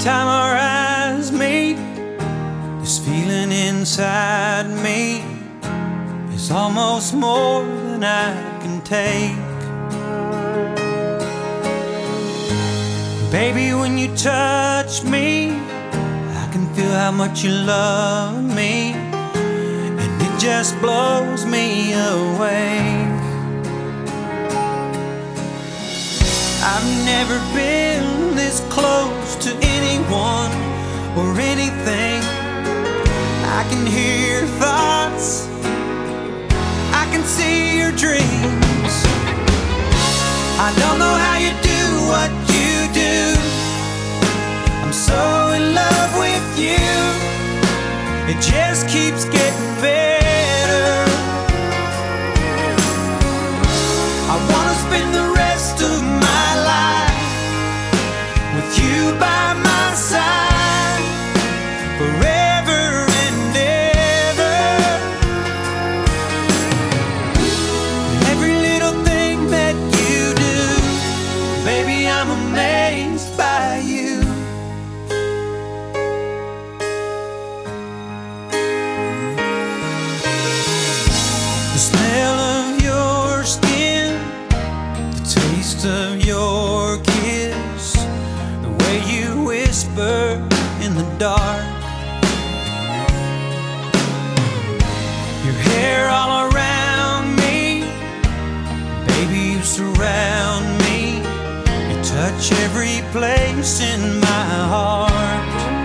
time our eyes meet, this feeling inside me is almost more than I can take. Baby, when you touch me, I can feel how much you love me, and it just blows me away. I've never been this close to anyone or anything. I can hear your thoughts, I can see your dreams. I don't know how you do what you do. I'm so in love with you, it just keeps getting I'm amazed by you. The smell of your skin, the taste of your kiss, the way you whisper in the dark. Touch every place in my heart.